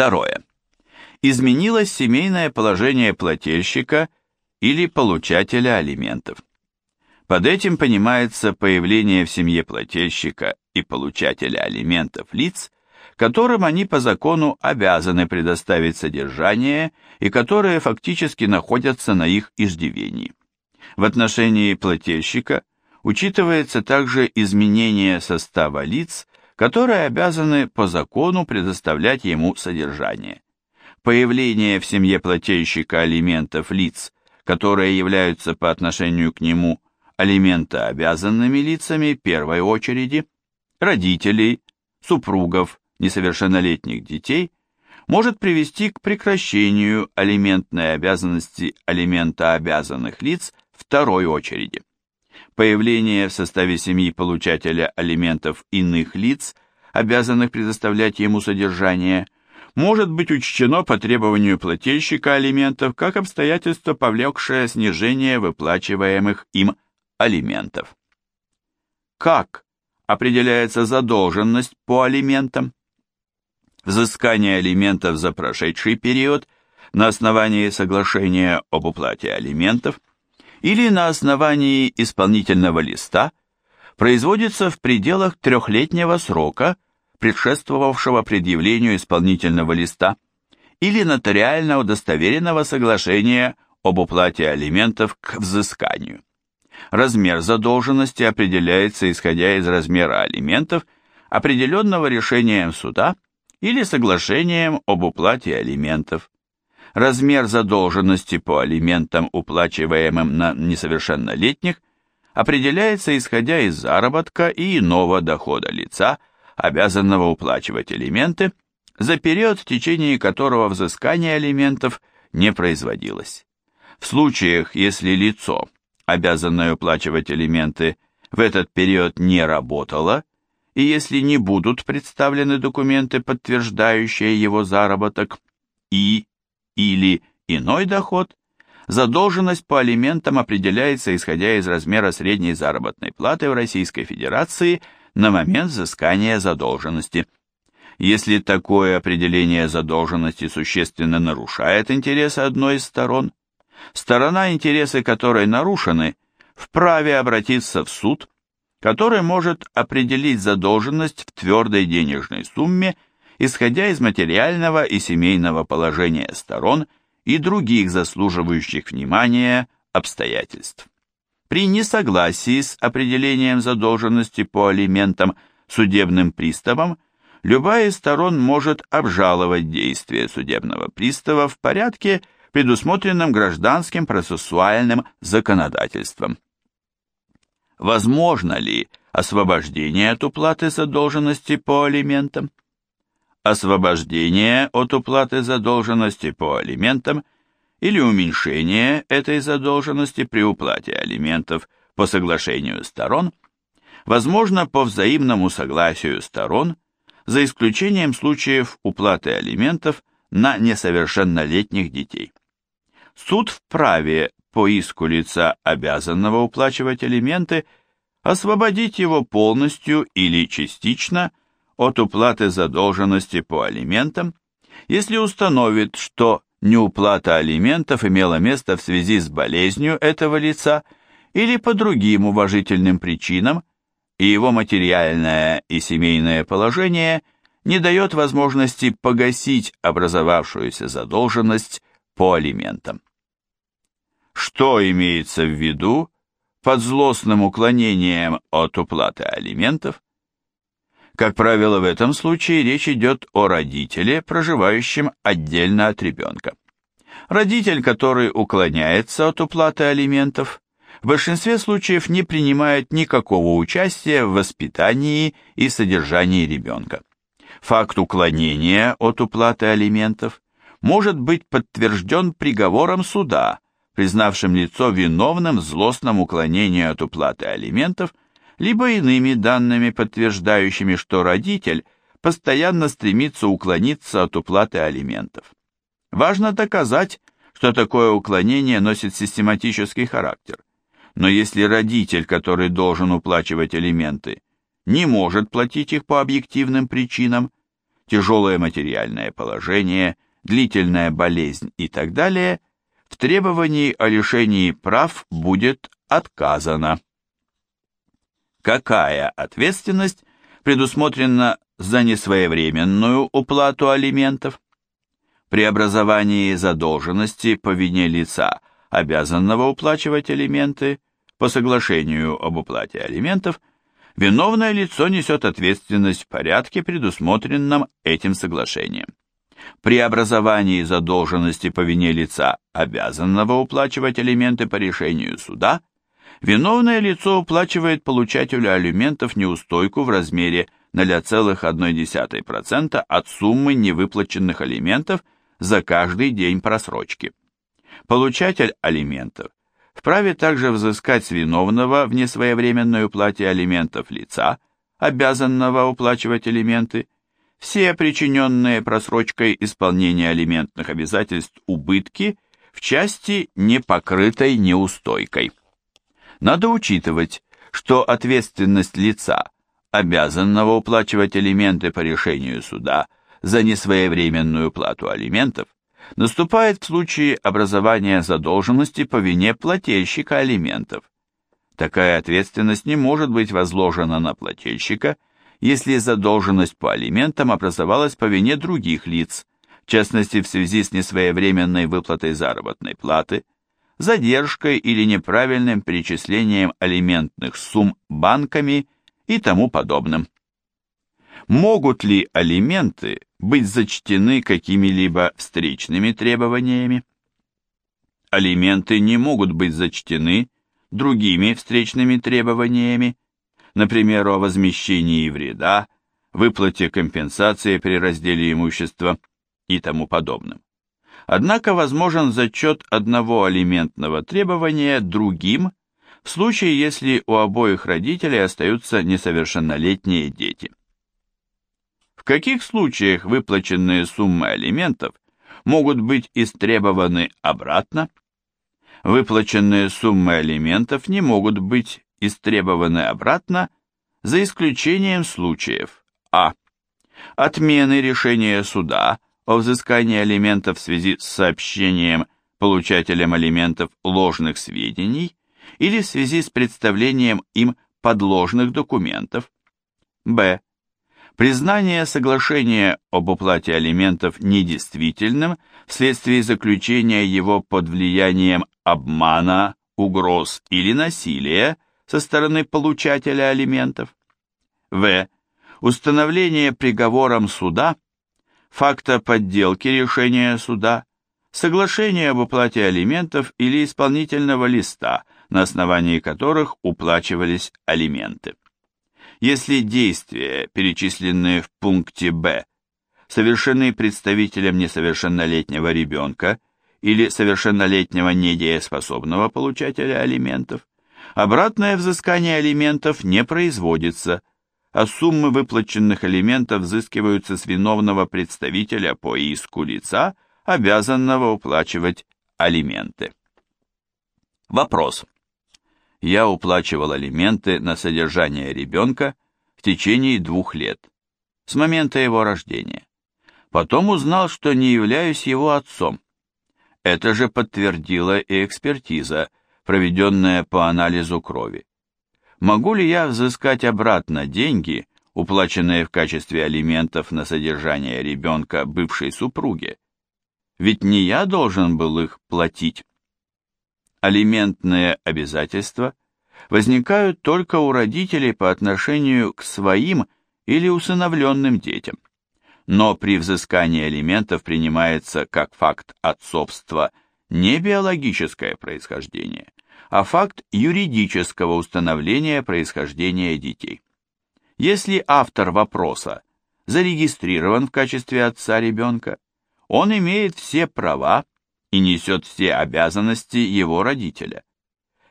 Второе. Изменилось семейное положение плательщика или получателя алиментов. Под этим понимается появление в семье плательщика и получателя алиментов лиц, которым они по закону обязаны предоставить содержание и которые фактически находятся на их иждивении. В отношении плательщика учитывается также изменение состава лиц, которые обязаны по закону предоставлять ему содержание. Появление в семье плательщика алиментов лиц, которые являются по отношению к нему алиментообязанными лицами первой очереди, родителей, супругов, несовершеннолетних детей, может привести к прекращению алиментной обязанности алиментообязанных лиц второй очереди. Появление в составе семьи получателя алиментов иных лиц, обязанных предоставлять ему содержание, может быть учтено по требованию плательщика алиментов как обстоятельство, повлекшее снижение выплачиваемых им алиментов. Как определяется задолженность по алиментам? Взыскание алиментов за прошедший период на основании соглашения об уплате алиментов или на основании исполнительного листа производится в пределах трехлетнего срока, предшествовавшего предъявлению исполнительного листа, или нотариально удостоверенного соглашения об уплате алиментов к взысканию. Размер задолженности определяется исходя из размера алиментов, определенного решением суда или соглашением об уплате алиментов. Размер задолженности по алиментам, уплачиваемым на несовершеннолетних, определяется исходя из заработка и иного дохода лица, обязанного уплачивать алименты, за период, в течение которого взыскание алиментов не производилось. В случаях, если лицо обязанная уплачивать элементы, в этот период не работала, и если не будут представлены документы, подтверждающие его заработок, и или иной доход, задолженность по алиментам определяется исходя из размера средней заработной платы в Российской Федерации на момент взыскания задолженности. Если такое определение задолженности существенно нарушает интересы одной из сторон, сторона, интересы которой нарушены, вправе обратиться в суд, который может определить задолженность в твердой денежной сумме, исходя из материального и семейного положения сторон и других заслуживающих внимания обстоятельств. При несогласии с определением задолженности по алиментам судебным приставом любая из сторон может обжаловать действия судебного пристава в порядке, предусмотренным гражданским процессуальным законодательством. Возможно ли освобождение от уплаты задолженности по алиментам? Освобождение от уплаты задолженности по алиментам или уменьшение этой задолженности при уплате алиментов по соглашению сторон возможно по взаимному согласию сторон, за исключением случаев уплаты алиментов на несовершеннолетних детей. Суд вправе по иску лица, обязанного уплачивать алименты, освободить его полностью или частично от уплаты задолженности по алиментам, если установит, что неуплата алиментов имела место в связи с болезнью этого лица или по другим уважительным причинам, и его материальное и семейное положение не дает возможности погасить образовавшуюся задолженность по алиментам. Что имеется в виду под злостным уклонением от уплаты алиментов? Как правило, в этом случае речь идет о родителе, проживающем отдельно от ребенка. Родитель, который уклоняется от уплаты алиментов, в большинстве случаев не принимает никакого участия в воспитании и содержании ребенка. Факт уклонения от уплаты алиментов может быть подтвержден приговором суда, признавшим лицо виновным в злостном уклонении от уплаты алиментов, либо иными данными, подтверждающими, что родитель постоянно стремится уклониться от уплаты алиментов. Важно доказать, что такое уклонение носит систематический характер. Но если родитель, который должен уплачивать алименты, не может платить их по объективным причинам, тяжелое материальное положение, длительная болезнь и так далее, в требовании о лишении прав будет отказано. Какая ответственность предусмотрена за несвоевременную уплату алиментов? При образовании задолженности по вине лица, обязанного уплачивать алименты, по соглашению об уплате алиментов, виновное лицо несет ответственность в порядке, предусмотренном этим соглашением. При образовании задолженности по вине лица, обязанного уплачивать алименты по решению суда, виновное лицо уплачивает получателю алиментов неустойку в размере 0,1% от суммы невыплаченных алиментов за каждый день просрочки. Получатель алиментов вправе также взыскать с виновного в несвоевременной уплате алиментов лица, обязанного уплачивать алименты, все причиненные просрочкой исполнения алиментных обязательств убытки в части непокрытой неустойкой. Надо учитывать, что ответственность лица, обязанного уплачивать алименты по решению суда за несвоевременную плату алиментов, наступает в случае образования задолженности по вине плательщика алиментов. Такая ответственность не может быть возложена на плательщика, если задолженность по алиментам образовалась по вине других лиц, в частности в связи с несвоевременной выплатой заработной платы, задержкой или неправильным перечислением алиментных сумм банками и тому подобным. Могут ли алименты быть зачтены какими-либо встречными требованиями? Алименты не могут быть зачтены другими встречными требованиями, например, о возмещении вреда, выплате компенсации при разделе имущества и тому подобным. Однако возможен зачет одного алиментного требования другим в случае, если у обоих родителей остаются несовершеннолетние дети. В каких случаях выплаченные суммы алиментов могут быть истребованы обратно? Выплаченные суммы алиментов не могут быть истребованы обратно за исключением случаев а. Отмены решения суда о взыскании алиментов в связи с сообщением получателям алиментов ложных сведений или в связи с представлением им подложных документов. б Признание соглашения об уплате алиментов недействительным вследствие заключения его под влиянием обмана, угроз или насилия со стороны получателя алиментов. В. Установление приговором суда факта подделки решения суда, соглашение об уплате алиментов или исполнительного листа, на основании которых уплачивались алименты. Если действия, перечисленные в пункте Б, совершены представителем несовершеннолетнего ребенка или совершеннолетнего недееспособного получателя алиментов, обратное взыскание алиментов не производится, а суммы выплаченных алиментов взыскиваются с виновного представителя по иску лица, обязанного уплачивать алименты. Вопрос я уплачивал алименты на содержание ребенка в течение двух лет, с момента его рождения. Потом узнал, что не являюсь его отцом. Это же подтвердила и экспертиза, проведенная по анализу крови. Могу ли я взыскать обратно деньги, уплаченные в качестве алиментов на содержание ребенка бывшей супруге? Ведь не я должен был их платить алиментные обязательства возникают только у родителей по отношению к своим или усыновленным детям. Но при взыскании алиментов принимается как факт отцовства не биологическое происхождение, а факт юридического установления происхождения детей. Если автор вопроса зарегистрирован в качестве отца ребенка, он имеет все права и несет все обязанности его родителя.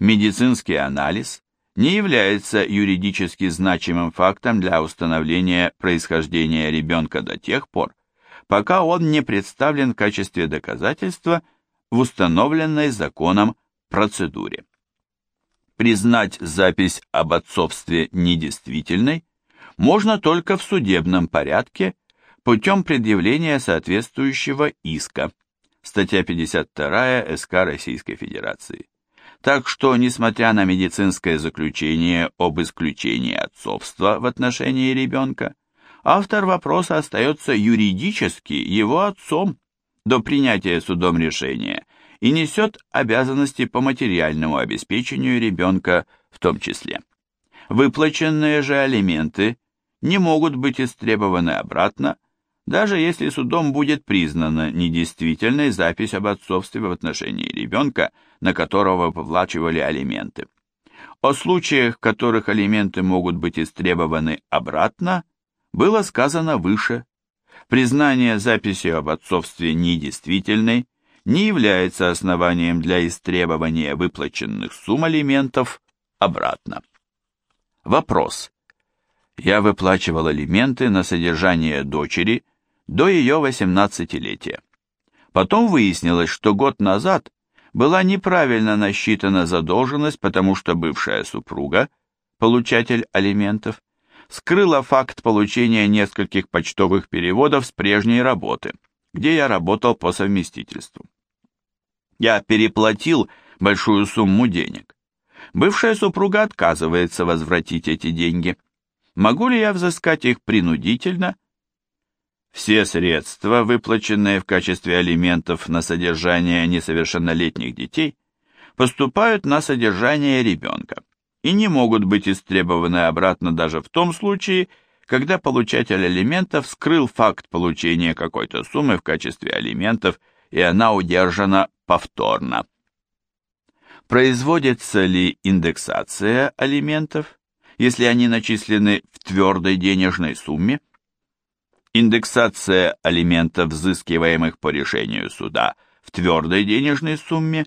Медицинский анализ не является юридически значимым фактом для установления происхождения ребенка до тех пор, пока он не представлен в качестве доказательства в установленной законом процедуре. Признать запись об отцовстве недействительной можно только в судебном порядке путем предъявления соответствующего иска. Статья 52 СК Российской Федерации. Так что, несмотря на медицинское заключение об исключении отцовства в отношении ребенка, автор вопроса остается юридически его отцом до принятия судом решения и несет обязанности по материальному обеспечению ребенка в том числе. Выплаченные же алименты не могут быть истребованы обратно, даже если судом будет признана недействительной запись об отцовстве в отношении ребенка, на которого выплачивали алименты. О случаях, в которых алименты могут быть истребованы обратно, было сказано выше. Признание записи об отцовстве недействительной не является основанием для истребования выплаченных сумм алиментов обратно. Вопрос. Я выплачивал алименты на содержание дочери до ее 18-летия. Потом выяснилось, что год назад была неправильно насчитана задолженность, потому что бывшая супруга, получатель алиментов, скрыла факт получения нескольких почтовых переводов с прежней работы, где я работал по совместительству. Я переплатил большую сумму денег. Бывшая супруга отказывается возвратить эти деньги. Могу ли я взыскать их принудительно? Все средства, выплаченные в качестве алиментов на содержание несовершеннолетних детей, поступают на содержание ребенка и не могут быть истребованы обратно даже в том случае, когда получатель алиментов скрыл факт получения какой-то суммы в качестве алиментов и она удержана повторно. Производится ли индексация алиментов, если они начислены в твердой денежной сумме? Индексация алиментов, взыскиваемых по решению суда в твердой денежной сумме,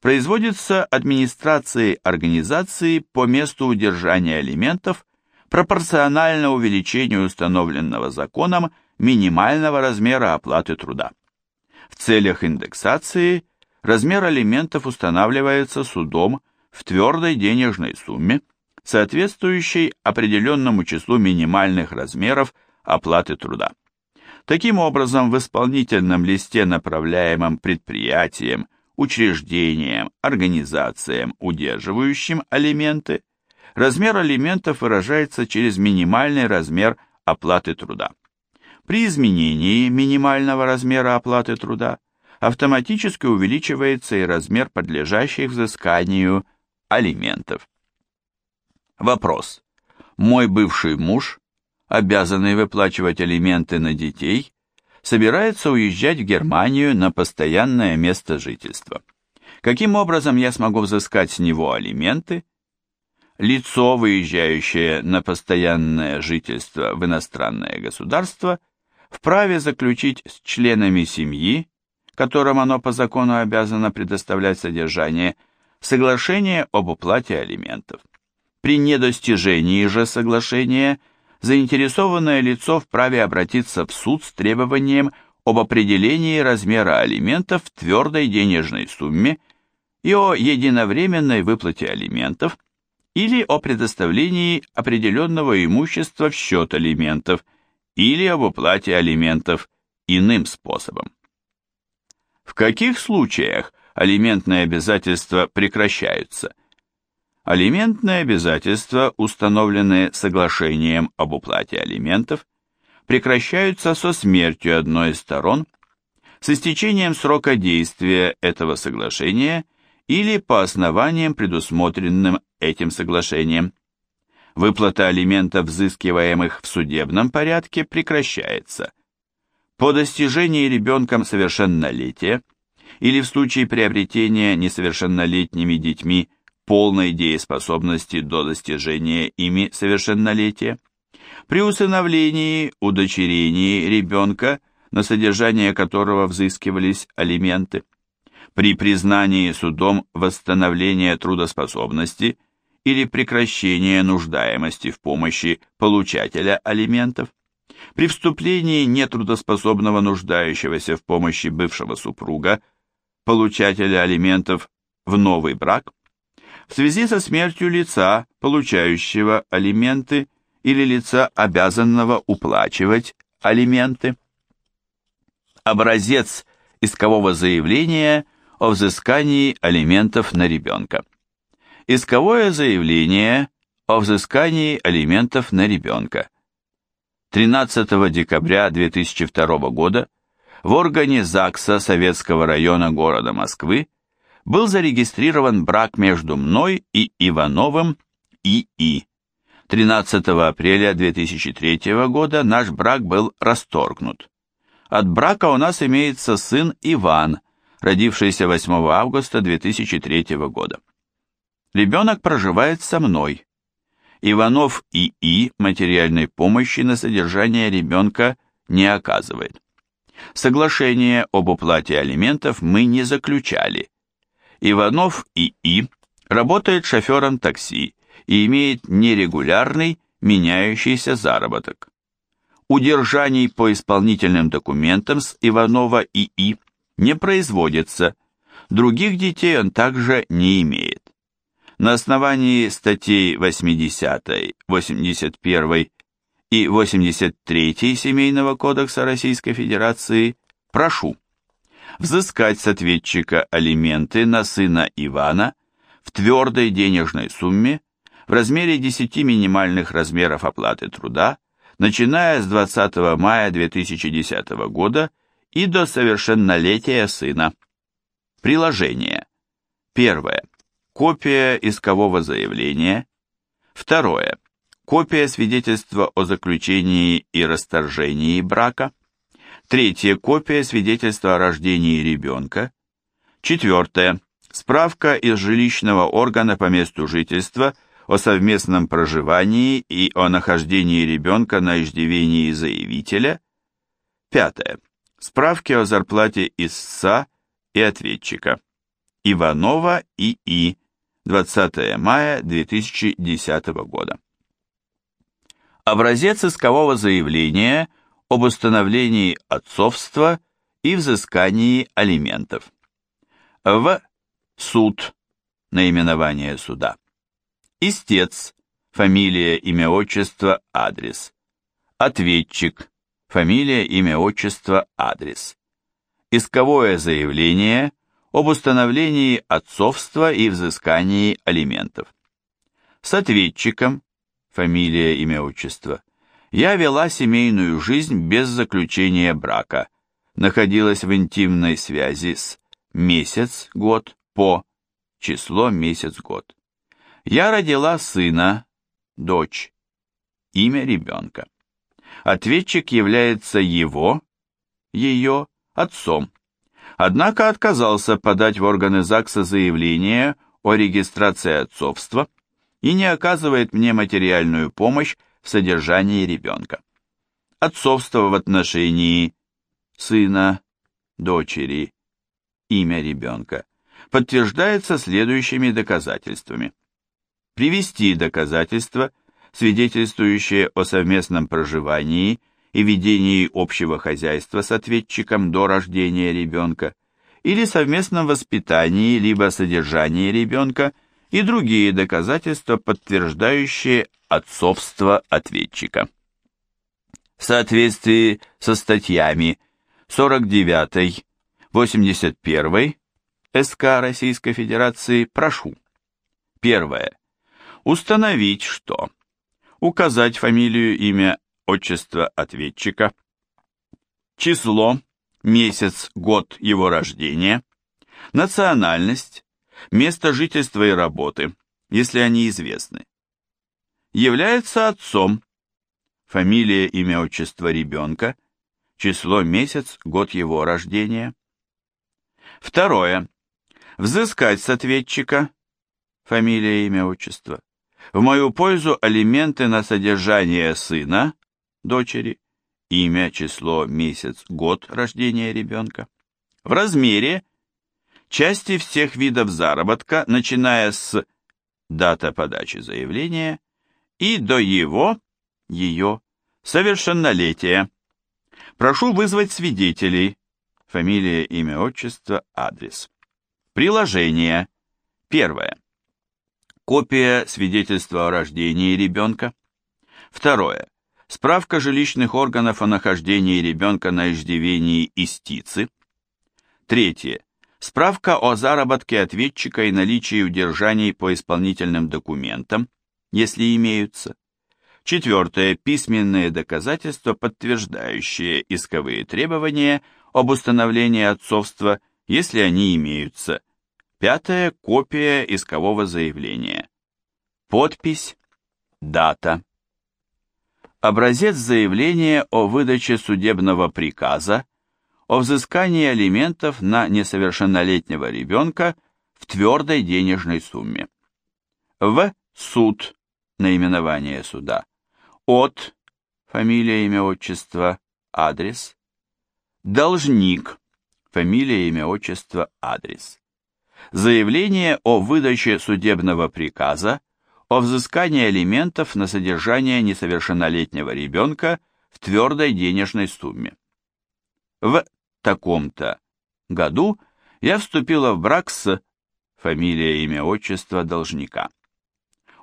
производится администрацией организации по месту удержания алиментов пропорционально увеличению установленного законом минимального размера оплаты труда. В целях индексации размер алиментов устанавливается судом в твердой денежной сумме, соответствующей определенному числу минимальных размеров оплаты труда. Таким образом, в исполнительном листе, направляемом предприятиям, учреждениям, организациям, удерживающим алименты, размер алиментов выражается через минимальный размер оплаты труда. При изменении минимального размера оплаты труда автоматически увеличивается и размер подлежащих взысканию алиментов. Вопрос. Мой бывший муж, обязанный выплачивать алименты на детей, собирается уезжать в Германию на постоянное место жительства. Каким образом я смогу взыскать с него алименты? Лицо, выезжающее на постоянное жительство в иностранное государство – вправе заключить с членами семьи, которым оно по закону обязано предоставлять содержание, соглашение об уплате алиментов. При недостижении же соглашения заинтересованное лицо вправе обратиться в суд с требованием об определении размера алиментов в твердой денежной сумме и о единовременной выплате алиментов или о предоставлении определенного имущества в счет алиментов – или об уплате алиментов иным способом. В каких случаях алиментные обязательства прекращаются? Алиментные обязательства, установленные соглашением об уплате алиментов, прекращаются со смертью одной из сторон, с истечением срока действия этого соглашения или по основаниям, предусмотренным этим соглашением. Выплата алиментов, взыскиваемых в судебном порядке, прекращается. По достижении ребенком совершеннолетия или в случае приобретения несовершеннолетними детьми полной дееспособности до достижения ими совершеннолетия, при усыновлении, удочерении ребенка, на содержание которого взыскивались алименты, при признании судом восстановления трудоспособности – или прекращение нуждаемости в помощи получателя алиментов, при вступлении нетрудоспособного нуждающегося в помощи бывшего супруга, получателя алиментов в новый брак, в связи со смертью лица, получающего алименты, или лица, обязанного уплачивать алименты. Образец искового заявления о взыскании алиментов на ребенка. Исковое заявление о взыскании алиментов на ребенка. 13 декабря 2002 года в органе ЗАГСа Советского района города Москвы был зарегистрирован брак между мной и Ивановым И.И. 13 апреля 2003 года наш брак был расторгнут. От брака у нас имеется сын Иван, родившийся 8 августа 2003 года. Ребенок проживает со мной. Иванов И.И. материальной помощи на содержание ребенка не оказывает. Соглашение об уплате алиментов мы не заключали. Иванов И.И. работает шофером такси и имеет нерегулярный, меняющийся заработок. Удержаний по исполнительным документам с Иванова И.И. не производится, других детей он также не имеет. На основании статей 80, 81 и 83 Семейного кодекса Российской Федерации прошу взыскать с ответчика алименты на сына Ивана в твердой денежной сумме в размере 10 минимальных размеров оплаты труда, начиная с 20 мая 2010 года и до совершеннолетия сына. Приложение. Первое. Копия искового заявления. Второе. Копия свидетельства о заключении и расторжении брака. Третье. Копия свидетельства о рождении ребенка. Четвертое. Справка из жилищного органа по месту жительства – о совместном проживании и о нахождении ребенка на иждивении заявителя. Пятое. Справки о зарплате истца и ответчика. Иванова И.И. 20 мая 2010 года. Образец искового заявления об установлении отцовства и взыскании алиментов. В. Суд. Наименование суда. Истец. Фамилия, имя, отчество, адрес. Ответчик. Фамилия, имя, отчество, адрес. Исковое заявление об установлении отцовства и взыскании алиментов. С ответчиком. Фамилия, имя, отчество. Я вела семейную жизнь без заключения брака. Находилась в интимной связи с месяц, год, по, число, месяц, год. Я родила сына, дочь, имя ребенка. Ответчик является его, ее, отцом. Однако отказался подать в органы ЗАГСа заявление о регистрации отцовства и не оказывает мне материальную помощь в содержании ребенка. Отцовство в отношении сына, дочери, имя ребенка подтверждается следующими доказательствами привести доказательства, свидетельствующие о совместном проживании и ведении общего хозяйства с ответчиком до рождения ребенка, или совместном воспитании либо содержании ребенка и другие доказательства, подтверждающие отцовство ответчика. В соответствии со статьями 49, 81 СК Российской Федерации прошу. Первое Установить, что указать фамилию, имя, отчество ответчика, число, месяц, год его рождения, национальность, место жительства и работы, если они известны. Является отцом, фамилия, имя, отчество ребенка, число, месяц, год его рождения. Второе. Взыскать с ответчика, фамилия, имя, отчество, в мою пользу алименты на содержание сына, дочери, имя, число, месяц, год рождения ребенка, в размере части всех видов заработка, начиная с дата подачи заявления и до его, ее, совершеннолетия. Прошу вызвать свидетелей. Фамилия, имя, отчество, адрес. Приложение. Первое. Копия свидетельства о рождении ребенка. Второе. Справка жилищных органов о нахождении ребенка на иждивении истицы. Третье. Справка о заработке ответчика и наличии удержаний по исполнительным документам, если имеются. Четвертое. Письменные доказательства, подтверждающие исковые требования об установлении отцовства, если они имеются. Пятое. Копия искового заявления. Подпись. Дата. Образец заявления о выдаче судебного приказа о взыскании алиментов на несовершеннолетнего ребенка в твердой денежной сумме. В. Суд. Наименование суда. От. Фамилия, имя, отчество, адрес. Должник. Фамилия, имя, отчество, адрес. Заявление о выдаче судебного приказа о взыскании алиментов на содержание несовершеннолетнего ребенка в твердой денежной сумме. В таком-то году я вступила в брак с фамилия, имя, отчество должника.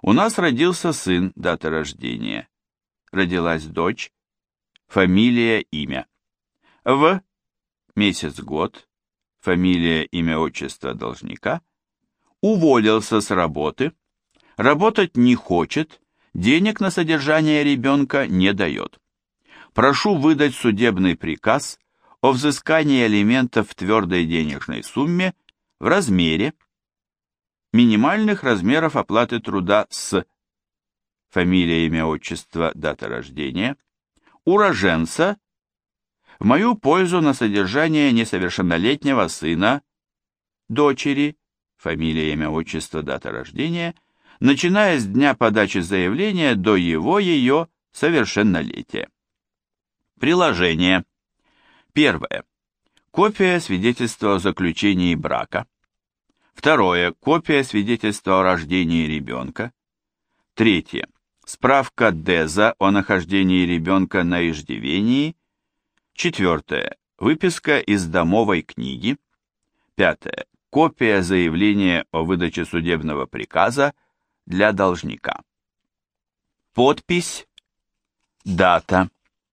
У нас родился сын, дата рождения. Родилась дочь, фамилия, имя. В месяц, год, фамилия, имя, отчество должника. Уволился с работы, Работать не хочет, денег на содержание ребенка не дает. Прошу выдать судебный приказ о взыскании алиментов в твердой денежной сумме в размере минимальных размеров оплаты труда с фамилия, имя, отчество, дата рождения, уроженца в мою пользу на содержание несовершеннолетнего сына, дочери, фамилия, имя, отчество, дата рождения – начиная с дня подачи заявления до его ее совершеннолетия. Приложение. Первое. Копия свидетельства о заключении брака. Второе. Копия свидетельства о рождении ребенка. Третье. Справка ДЭЗа о нахождении ребенка на иждивении. Четвертое. Выписка из домовой книги. Пятое. Копия заявления о выдаче судебного приказа для должника. Подпись, дата,